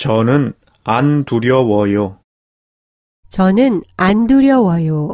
저는 안 두려워요. 저는 안 두려워요.